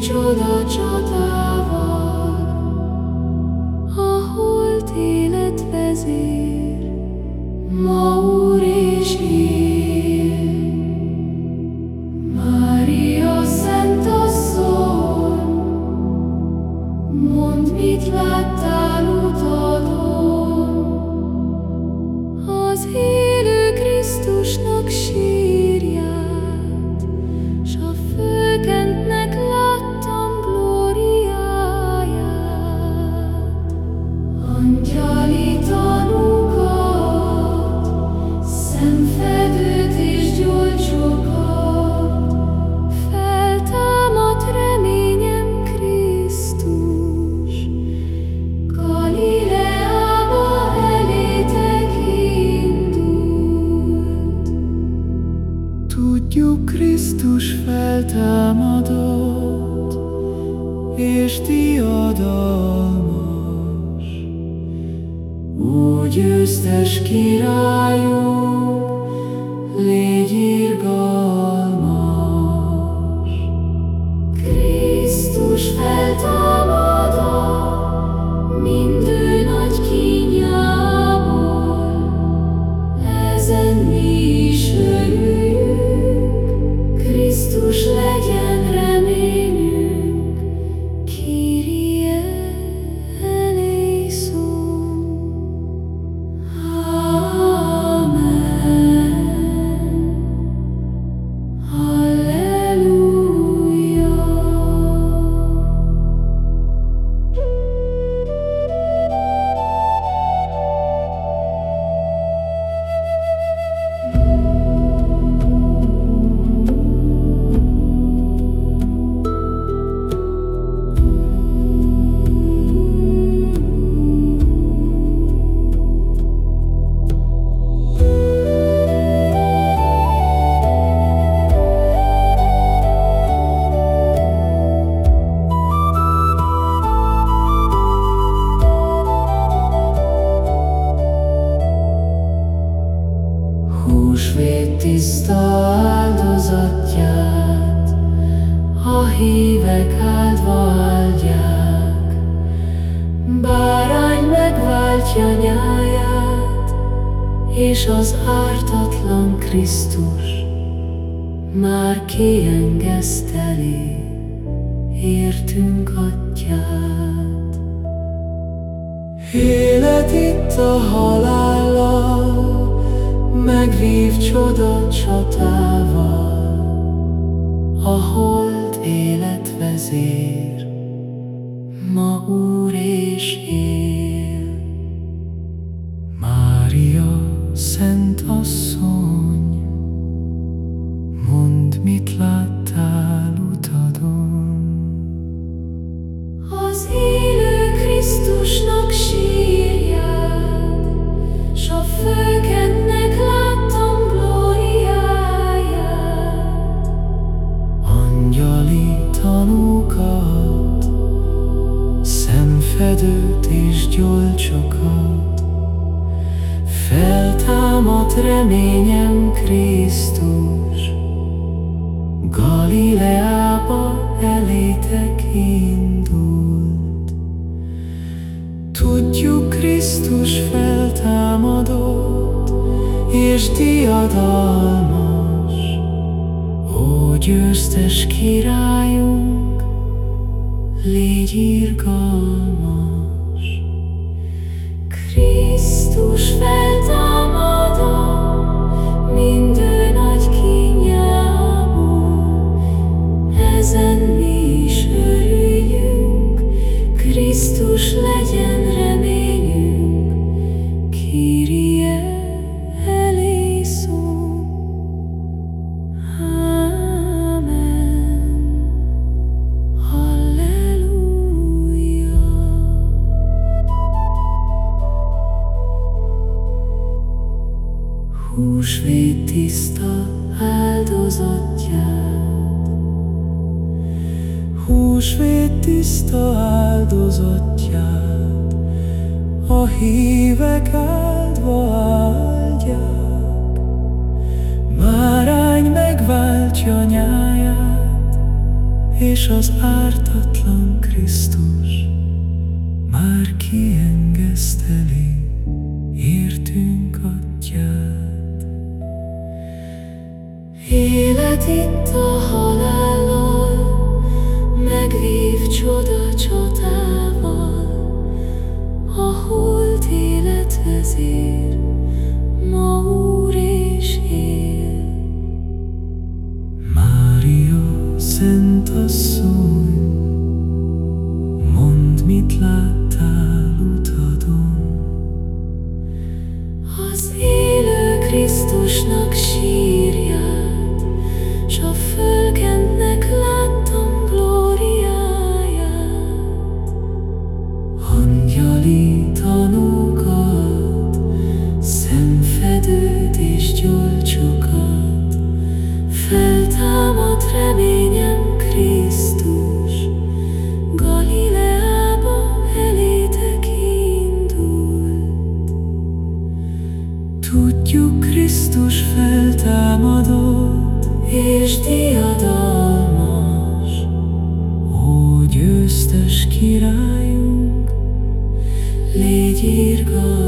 csoda csatával, és diadalmas. Ó, győztes királyunk, légy irgalmas. Krisztus feltámadott, áldva áldják. Bárány megváltja nyáját, és az ártatlan Krisztus már kiengeszteli értünk atyát. Élet itt a halállal, megvív csoda csatával, a hold élet vezér, ma úr és él. Gyolcsokat, feltámadt reményem Krisztus, Galileába elétek indult. Tudjuk, Krisztus feltámadott, és diadalmas, Ó, győztes királyunk, légy irgalmas. Krisztus feltámadott, Húsvét tiszta áldozatját. Húsvét tiszta áldozatját, a hívek áldva áldják. Bárány megváltja nyáját, és az ártatlan Csoda, csatával a holt élethez. királyunk, légy irgalmas.